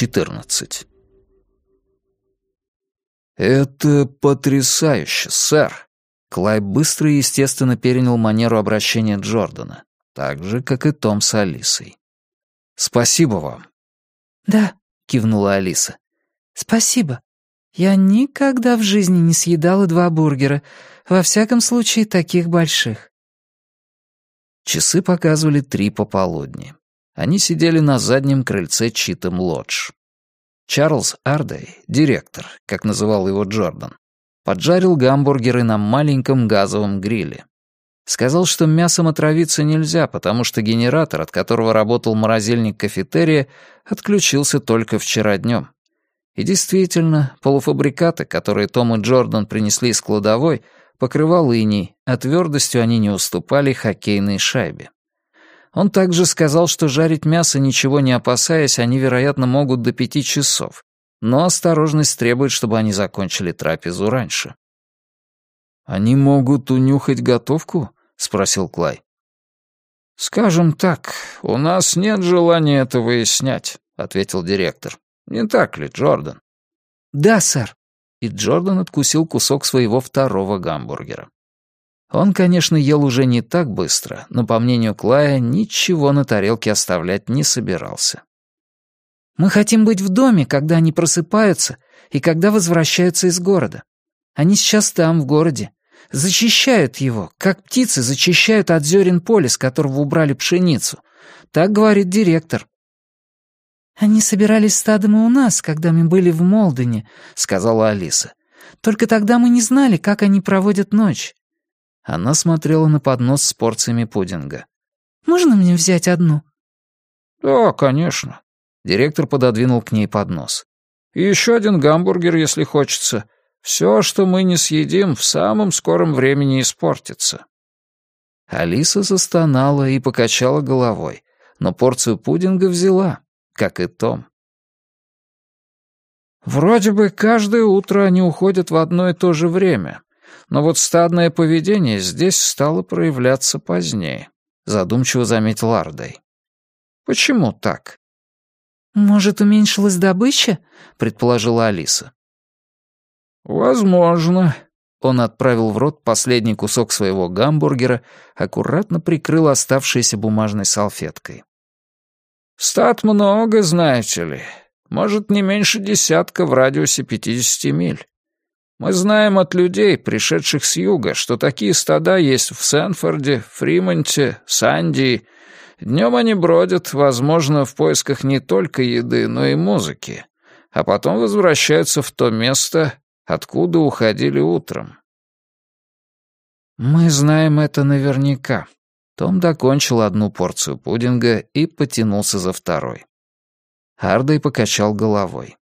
14. «Это потрясающе, сэр!» Клай быстро и естественно перенял манеру обращения Джордана, так же, как и Том с Алисой. «Спасибо вам». «Да», — кивнула Алиса. «Спасибо. Я никогда в жизни не съедала два бургера, во всяком случае таких больших». Часы показывали три пополудни. Они сидели на заднем крыльце Читом Лодж. Чарльз Ардей, директор, как называл его Джордан, поджарил гамбургеры на маленьком газовом гриле. Сказал, что мясом отравиться нельзя, потому что генератор, от которого работал морозильник кафетерия, отключился только вчера днем. И действительно, полуфабрикаты, которые Том и Джордан принесли из кладовой, покрывал иней, а твердостью они не уступали хоккейной шайбе. Он также сказал, что жарить мясо, ничего не опасаясь, они, вероятно, могут до пяти часов, но осторожность требует, чтобы они закончили трапезу раньше. «Они могут унюхать готовку?» — спросил Клай. «Скажем так, у нас нет желания это выяснять», — ответил директор. «Не так ли, Джордан?» «Да, сэр». И Джордан откусил кусок своего второго гамбургера. Он, конечно, ел уже не так быстро, но, по мнению Клая, ничего на тарелке оставлять не собирался. «Мы хотим быть в доме, когда они просыпаются и когда возвращаются из города. Они сейчас там, в городе. Зачищают его, как птицы зачищают от зерен поле, с которого убрали пшеницу. Так говорит директор». «Они собирались стадом и у нас, когда мы были в Молдене», — сказала Алиса. «Только тогда мы не знали, как они проводят ночь. Она смотрела на поднос с порциями пудинга. «Можно мне взять одну?» «Да, конечно». Директор пододвинул к ней поднос. «И еще один гамбургер, если хочется. Все, что мы не съедим, в самом скором времени испортится». Алиса застонала и покачала головой, но порцию пудинга взяла, как и Том. «Вроде бы каждое утро они уходят в одно и то же время, но вот стадное поведение здесь стало проявляться позднее, задумчиво заметил Ардей. Почему так? Может, уменьшилась добыча? предположила Алиса. Возможно. Он отправил в рот последний кусок своего гамбургера, аккуратно прикрыл оставшейся бумажной салфеткой. «Стат много, знаете ли. Может, не меньше десятка в радиусе пятидесяти миль. Мы знаем от людей, пришедших с юга, что такие стада есть в Сенфорде, Фримонте, Санди. Днем они бродят, возможно, в поисках не только еды, но и музыки, а потом возвращаются в то место, откуда уходили утром. Мы знаем это наверняка. Том докончил одну порцию пудинга и потянулся за второй. Хардей покачал головой.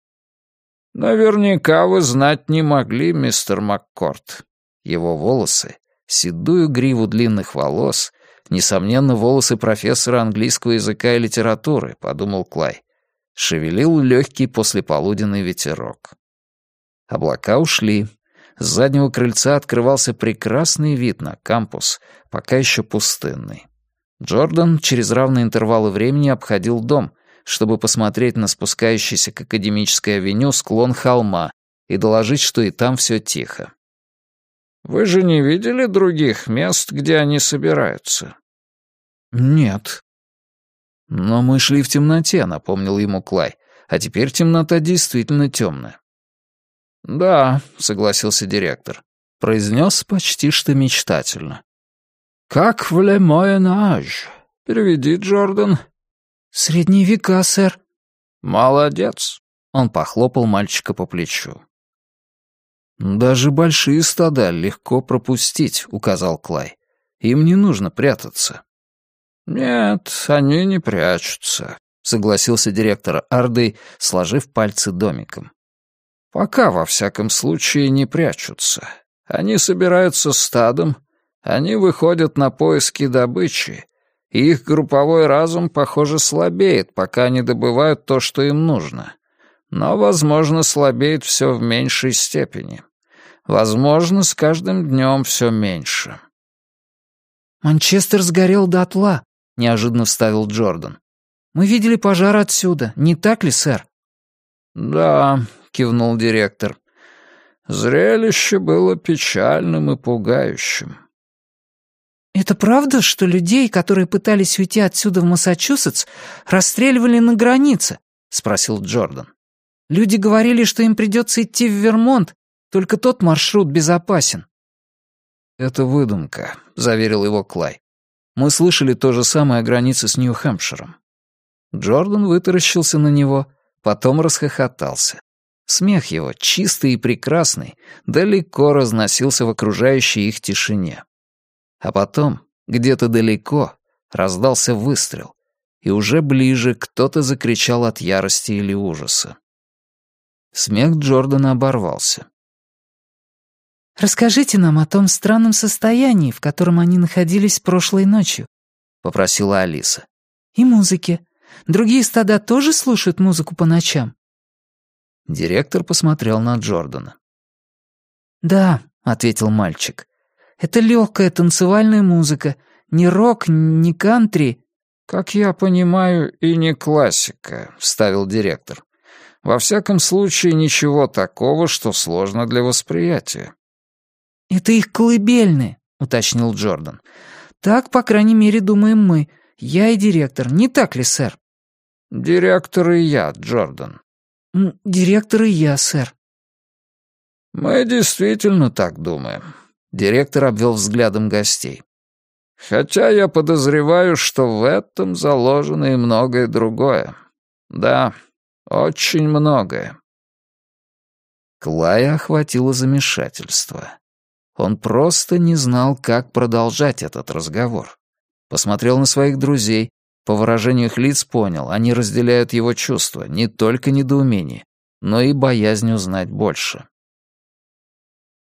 «Наверняка вы знать не могли, мистер Маккорт». Его волосы, седую гриву длинных волос, несомненно, волосы профессора английского языка и литературы, подумал Клай, шевелил легкий послеполуденный ветерок. Облака ушли. С заднего крыльца открывался прекрасный вид на кампус, пока еще пустынный. Джордан через равные интервалы времени обходил дом — чтобы посмотреть на спускающийся к Академической авеню склон холма и доложить, что и там все тихо. «Вы же не видели других мест, где они собираются?» «Нет». «Но мы шли в темноте», — напомнил ему Клай, «а теперь темнота действительно темная». «Да», — согласился директор, произнес почти что мечтательно. «Как в Ле Моенаж? Переведи, Джордан». «Средние века, сэр». «Молодец», — он похлопал мальчика по плечу. «Даже большие стада легко пропустить», — указал Клай. «Им не нужно прятаться». «Нет, они не прячутся», — согласился директор Арды, сложив пальцы домиком. «Пока, во всяком случае, не прячутся. Они собираются стадом, они выходят на поиски добычи, их групповой разум, похоже, слабеет, пока они добывают то, что им нужно. Но, возможно, слабеет все в меньшей степени. Возможно, с каждым днем все меньше. «Манчестер сгорел дотла», — неожиданно вставил Джордан. «Мы видели пожар отсюда, не так ли, сэр?» «Да», — кивнул директор. «Зрелище было печальным и пугающим». «Это правда, что людей, которые пытались уйти отсюда в Массачусетс, расстреливали на границе?» — спросил Джордан. «Люди говорили, что им придется идти в Вермонт, только тот маршрут безопасен». «Это выдумка», — заверил его Клай. «Мы слышали то же самое о границе с Нью-Хэмпширом». Джордан вытаращился на него, потом расхохотался. Смех его, чистый и прекрасный, далеко разносился в окружающей их тишине. А потом, где-то далеко, раздался выстрел, и уже ближе кто-то закричал от ярости или ужаса. Смех Джордана оборвался. «Расскажите нам о том странном состоянии, в котором они находились прошлой ночью», — попросила Алиса. «И музыке. Другие стада тоже слушают музыку по ночам?» Директор посмотрел на Джордана. «Да», — ответил мальчик. Это легкая танцевальная музыка. Не рок, не кантри». «Как я понимаю, и не классика», — вставил директор. «Во всяком случае, ничего такого, что сложно для восприятия». «Это их колыбельные», — уточнил Джордан. «Так, по крайней мере, думаем мы. Я и директор. Не так ли, сэр?» «Директор и я, Джордан». «Директор и я, сэр». «Мы действительно так думаем. Директор обвел взглядом гостей. «Хотя я подозреваю, что в этом заложено и многое другое. Да, очень многое». Клая охватило замешательство. Он просто не знал, как продолжать этот разговор. Посмотрел на своих друзей, по выражению их лиц понял, они разделяют его чувства, не только недоумение, но и боязнь узнать больше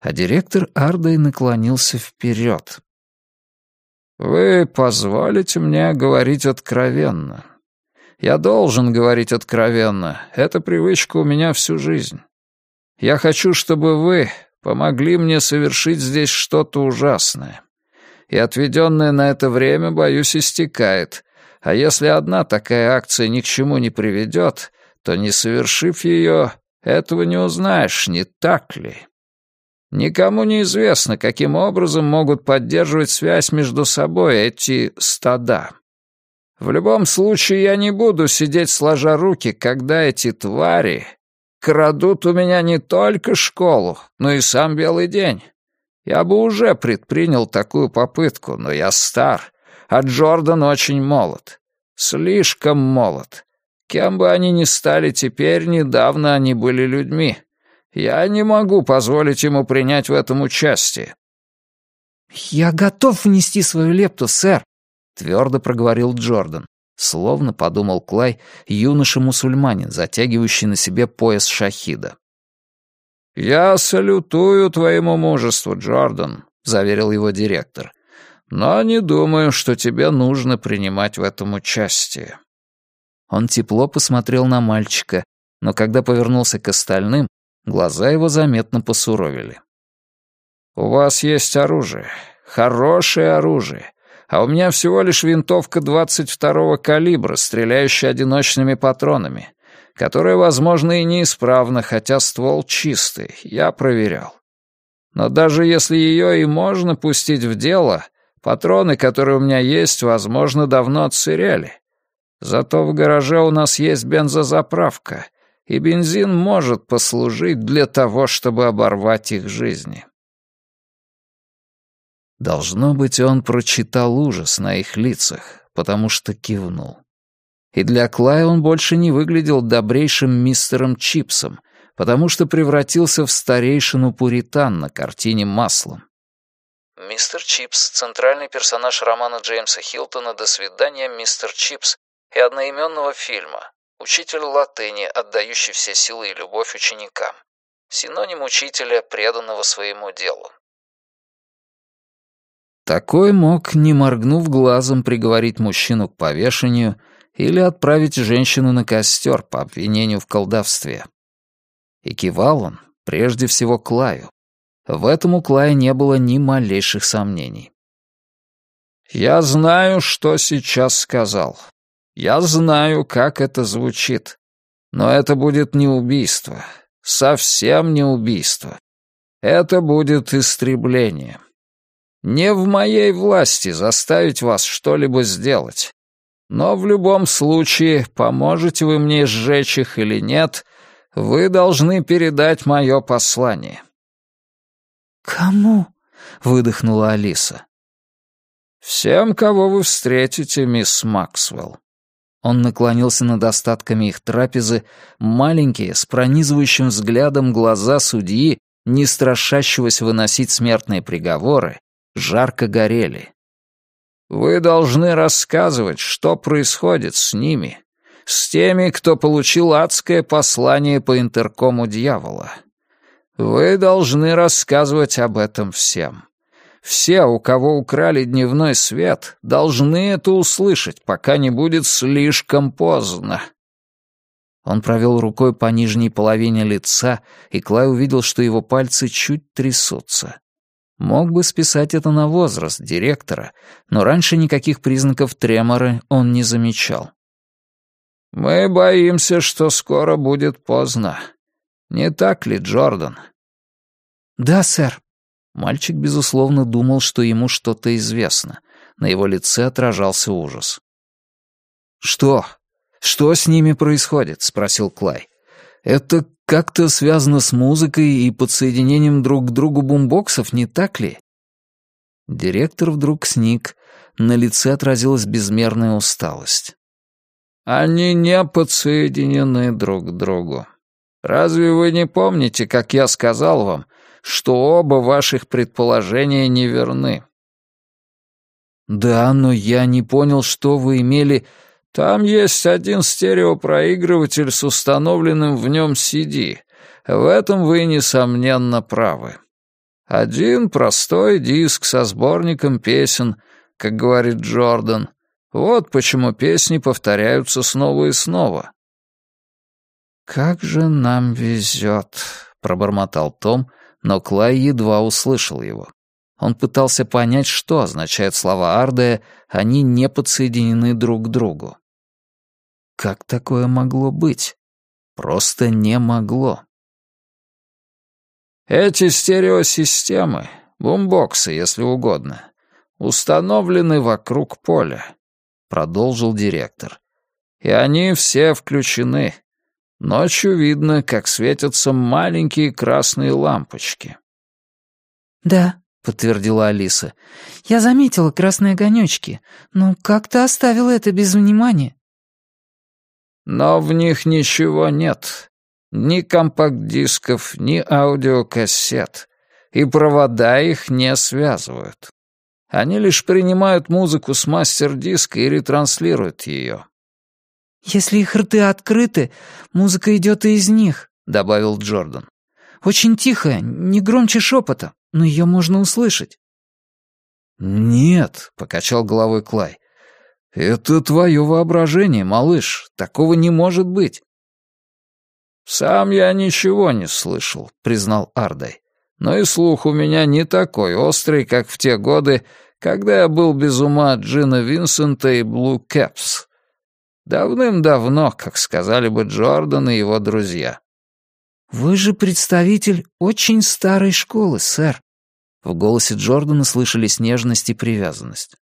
а директор Ардой наклонился вперед. «Вы позволите мне говорить откровенно. Я должен говорить откровенно. Эта привычка у меня всю жизнь. Я хочу, чтобы вы помогли мне совершить здесь что-то ужасное. И отведенное на это время, боюсь, истекает. А если одна такая акция ни к чему не приведет, то, не совершив ее, этого не узнаешь, не так ли?» Никому не известно, каким образом могут поддерживать связь между собой эти стада. В любом случае, я не буду сидеть сложа руки, когда эти твари крадут у меня не только школу, но и сам белый день. Я бы уже предпринял такую попытку, но я стар, а Джордан очень молод. Слишком молод. Кем бы они ни стали теперь, недавно они были людьми. Я не могу позволить ему принять в этом участие». «Я готов внести свою лепту, сэр», — твердо проговорил Джордан. Словно подумал Клай, юноша-мусульманин, затягивающий на себе пояс шахида. «Я салютую твоему мужеству, Джордан», — заверил его директор. «Но не думаю, что тебе нужно принимать в этом участие». Он тепло посмотрел на мальчика, но когда повернулся к остальным, Глаза его заметно посуровили. «У вас есть оружие. Хорошее оружие. А у меня всего лишь винтовка 22-го калибра, стреляющая одиночными патронами, которая, возможно, и неисправна, хотя ствол чистый. Я проверял. Но даже если ее и можно пустить в дело, патроны, которые у меня есть, возможно, давно отсырели. Зато в гараже у нас есть бензозаправка — и бензин может послужить для того, чтобы оборвать их жизни. Должно быть, он прочитал ужас на их лицах, потому что кивнул. И для Клая он больше не выглядел добрейшим мистером Чипсом, потому что превратился в старейшину Пуритан на картине маслом. Мистер Чипс — центральный персонаж романа Джеймса Хилтона «До свидания, мистер Чипс» и одноименного фильма, Учитель латыни, отдающий все силы и любовь ученикам. Синоним учителя, преданного своему делу. Такой мог, не моргнув глазом, приговорить мужчину к повешению или отправить женщину на костер по обвинению в колдовстве. И кивал он, прежде всего, Клаю. В этом у Клая не было ни малейших сомнений. «Я знаю, что сейчас сказал. Я знаю, как это звучит. Но это будет не убийство. Совсем не убийство. Это будет истребление. Не в моей власти заставить вас что-либо сделать. Но в любом случае, поможете вы мне сжечь их или нет, вы должны передать мое послание». «Кому?» — выдохнула Алиса. «Всем, кого вы встретите, мисс Максвелл». Он наклонился над остатками их трапезы, маленькие, с пронизывающим взглядом глаза судьи, не страшащегося выносить смертные приговоры, жарко горели. «Вы должны рассказывать, что происходит с ними, с теми, кто получил адское послание по интеркому дьявола. Вы должны рассказывать об этом всем». Все, у кого украли дневной свет, должны это услышать, пока не будет слишком поздно. Он провел рукой по нижней половине лица, и Клай увидел, что его пальцы чуть трясутся. Мог бы списать это на возраст директора, но раньше никаких признаков тремора он не замечал. «Мы боимся, что скоро будет поздно. Не так ли, Джордан?» «Да, сэр», Мальчик, безусловно, думал, что ему что-то известно. На его лице отражался ужас. «Что? Что с ними происходит?» — спросил Клай. «Это как-то связано с музыкой и подсоединением друг к другу бумбоксов, не так ли?» Директор вдруг сник, на лице отразилась безмерная усталость. «Они не подсоединены друг к другу. Разве вы не помните, как я сказал вам, что оба ваших предположения неверны. Да, но я не понял, что вы имели... Там есть один стереопроигрыватель с установленным в нем CD. В этом вы, несомненно, правы. Один простой диск со сборником песен, как говорит Джордан. Вот почему песни повторяются снова и снова. «Как же нам везет», — пробормотал Том, но Клай едва услышал его. Он пытался понять, что означают слова Ардея «они не подсоединены друг к другу». Как такое могло быть? Просто не могло. Эти стереосистемы, бумбоксы, если угодно, установлены вокруг поля, продолжил директор. И они все включены, Ночью видно, как светятся маленькие красные лампочки. «Да», — подтвердила Алиса. «Я заметила красные огонечки, но как-то оставила это без внимания». «Но в них ничего нет. Ни компакт-дисков, ни аудиокассет. И провода их не связывают. Они лишь принимают музыку с мастер-диска и ретранслируют ее. «Если их рты открыты, музыка идет и из них», — добавил Джордан. «Очень тихо, не громче шепота, но ее можно услышать». «Нет», — покачал головой Клай. «Это твое воображение, малыш. Такого не может быть». «Сам я ничего не слышал», — признал Ардай. «Но и слух у меня не такой острый, как в те годы, когда я был без ума от Джина Винсента и Блу Кэпс. Давным-давно, как сказали бы Джордан и его друзья. «Вы же представитель очень старой школы, сэр». В голосе Джордана слышались нежность и привязанность.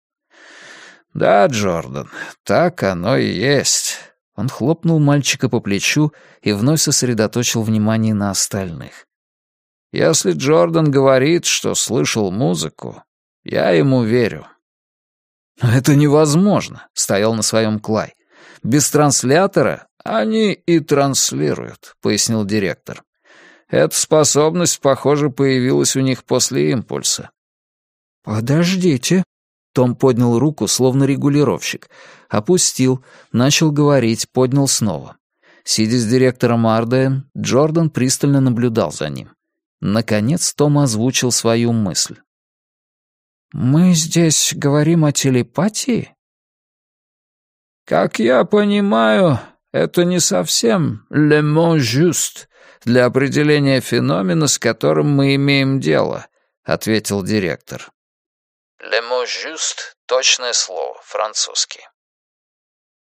«Да, Джордан, так оно и есть». Он хлопнул мальчика по плечу и вновь сосредоточил внимание на остальных. «Если Джордан говорит, что слышал музыку, я ему верю». «Это невозможно», — стоял на своем Клай. Без транслятора они и транслируют, пояснил директор. Эта способность, похоже, появилась у них после импульса. Подождите. Том поднял руку, словно регулировщик. Опустил, начал говорить, поднял снова. Сидя с директором Ардеем, Джордан пристально наблюдал за ним. Наконец Том озвучил свою мысль. «Мы здесь говорим о телепатии?» Как я понимаю, это не совсем «le mot juste» для определения феномена, с которым мы имеем дело», — ответил директор. «Le mot juste» — точное слово, французский.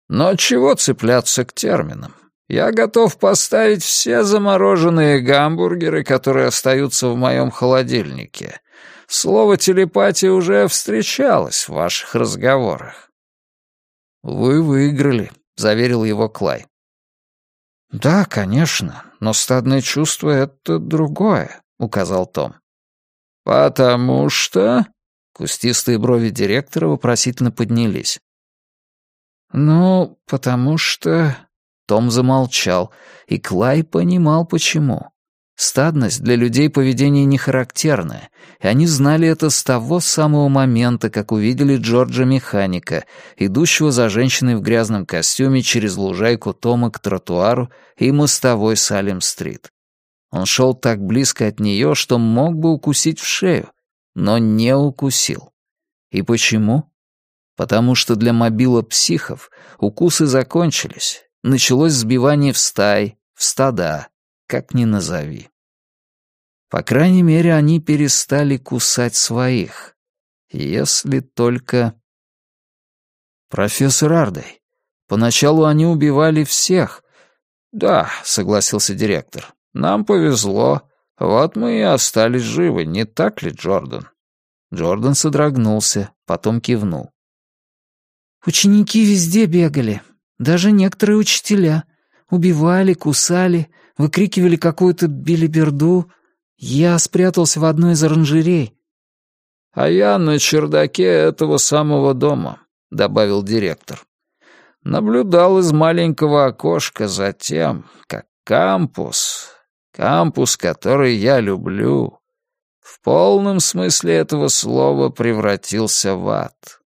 Но чего цепляться к терминам? Я готов поставить все замороженные гамбургеры, которые остаются в моем холодильнике. Слово телепатия уже встречалось в ваших разговорах. «Вы выиграли», — заверил его Клай. «Да, конечно, но стадное чувство — это другое», — указал Том. «Потому что...» — кустистые брови директора вопросительно поднялись. «Ну, потому что...» Том замолчал, и Клай понимал, почему. Стадность для людей поведение не характерное, и они знали это с того самого момента, как увидели Джорджа-механика, идущего за женщиной в грязном костюме через лужайку Тома к тротуару и мостовой Салем-стрит. Он шел так близко от нее, что мог бы укусить в шею, но не укусил. И почему? Потому что для мобила психов укусы закончились, началось сбивание в стай, в стада, как ни назови. По крайней мере, они перестали кусать своих. Если только... Профессор Ардей, поначалу они убивали всех. Да, согласился директор, нам повезло. Вот мы и остались живы, не так ли, Джордан? Джордан содрогнулся, потом кивнул. Ученики везде бегали, даже некоторые учителя. Убивали, кусали, выкрикивали какую-то билиберду. Я спрятался в одной из оранжерей. «А я на чердаке этого самого дома», — добавил директор. Наблюдал из маленького окошка за тем, как кампус, кампус, который я люблю, в полном смысле этого слова превратился в ад.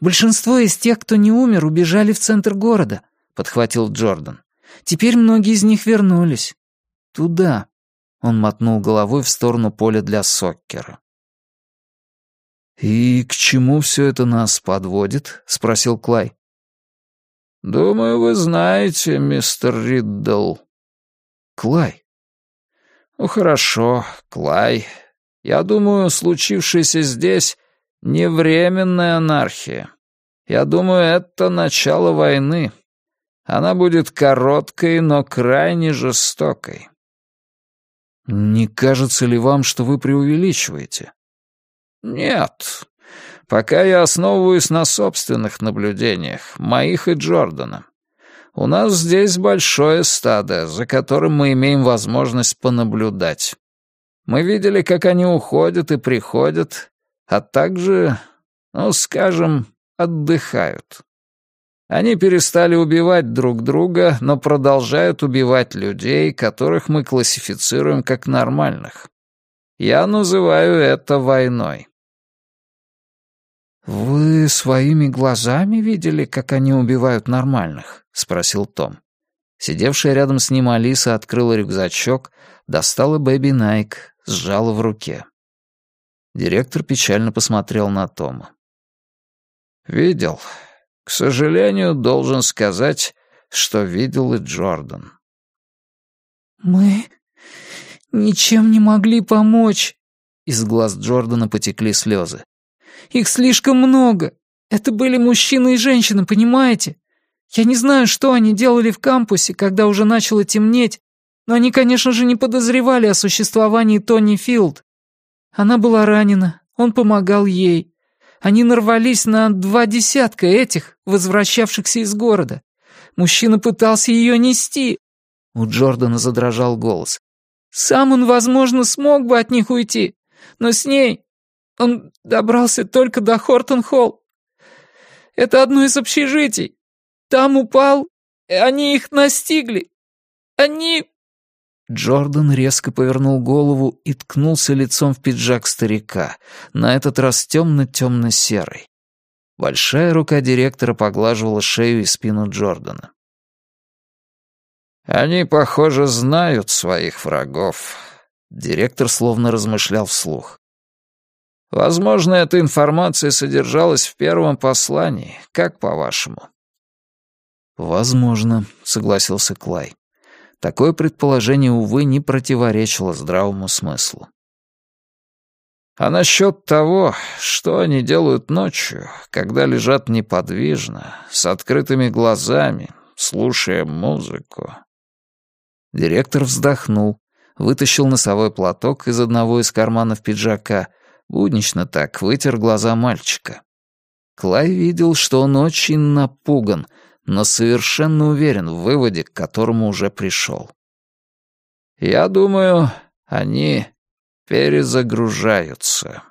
Большинство из тех, кто не умер, убежали в центр города», — подхватил Джордан. «Теперь многие из них вернулись. Туда». Он мотнул головой в сторону поля для соккера. «И к чему все это нас подводит?» — спросил Клай. «Думаю, вы знаете, мистер Риддл». «Клай». «Ну, хорошо, Клай. Я думаю, случившееся здесь не временная анархия. Я думаю, это начало войны. Она будет короткой, но крайне жестокой. Не кажется ли вам, что вы преувеличиваете? Нет. Пока я основываюсь на собственных наблюдениях, моих и Джордана. У нас здесь большое стадо, за которым мы имеем возможность понаблюдать. Мы видели, как они уходят и приходят, а также, ну, скажем, отдыхают. Они перестали убивать друг друга, но продолжают убивать людей, которых мы классифицируем как нормальных. Я называю это войной. «Вы своими глазами видели, как они убивают нормальных?» — спросил Том. Сидевшая рядом с ним Алиса открыла рюкзачок, достала Бэби Найк, сжала в руке. Директор печально посмотрел на Тома. «Видел. К сожалению, должен сказать, что видел и Джордан». «Мы ничем не могли помочь». Из глаз Джордана потекли слезы. «Их слишком много. Это были мужчины и женщины, понимаете? Я не знаю, что они делали в кампусе, когда уже начало темнеть, но они, конечно же, не подозревали о существовании Тони Филд. Она была ранена, он помогал ей. Они нарвались на два десятка этих, возвращавшихся из города. Мужчина пытался ее нести. У Джордана задрожал голос. Сам он, возможно, смог бы от них уйти, но с ней он добрался только до Хортон-Холл. Это одно из общежитий. Там упал, и они их настигли. Они Джордан резко повернул голову и ткнулся лицом в пиджак старика, на этот раз темно-темно-серый. Большая рука директора поглаживала шею и спину Джордана. «Они, похоже, знают своих врагов», — директор словно размышлял вслух. «Возможно, эта информация содержалась в первом послании. Как по-вашему?» «Возможно», — согласился Клай. Такое предположение, увы, не противоречило здравому смыслу. А насчет того, что они делают ночью, когда лежат неподвижно, с открытыми глазами, слушая музыку». Директор вздохнул, вытащил носовой платок из одного из карманов пиджака, буднично так вытер глаза мальчика. Клай видел, что он очень напуган, но совершенно уверен в выводе, к которому уже пришел. «Я думаю, они перезагружаются».